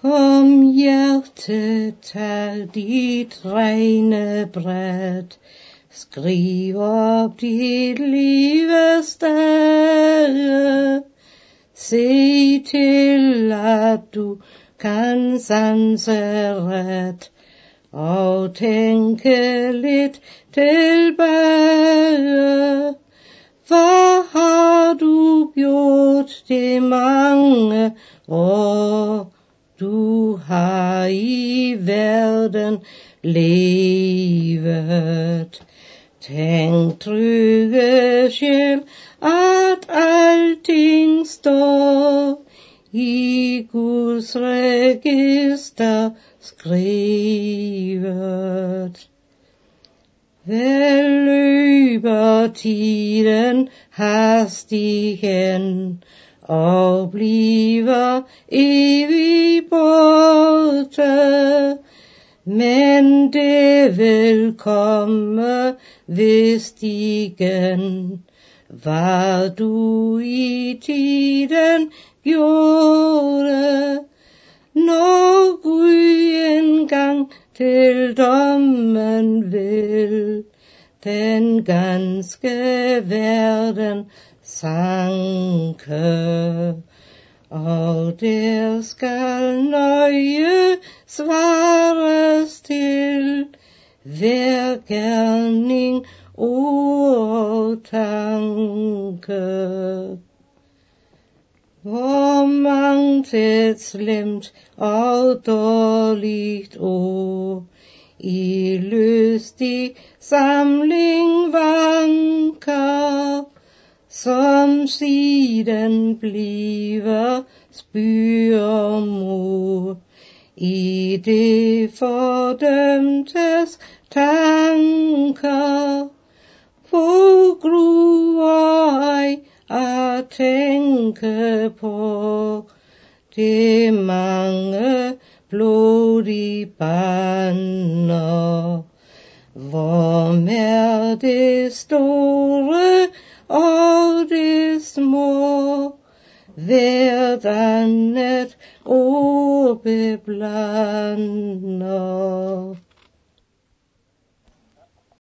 Kom hjerte, tag dit rene bræt, skriv op dit livets dage. Se til, at du kan sanse ret, og tænke lidt tilbage. Hvad har du gjort det mange år, du har i verden levet? Tænk trygge sjæl, at alting står i Guds register skrivet. Vel løber tiden hastig og bliver evig borte. Men det vil komme vist igen, hvad du i tiden gjorde. Når Gud engang til dommen vil, den ganske verden sanke. Og der skal nøje svares til hver gerning, og tanke. Hvor mangt et slemt og dårligt ord i lystig samling som siden bliver spyrmod i det fordømtes tanker. På gruer ej at tænke på Det mange blodige bander. Hvor er det store og hvert andet ord beblander.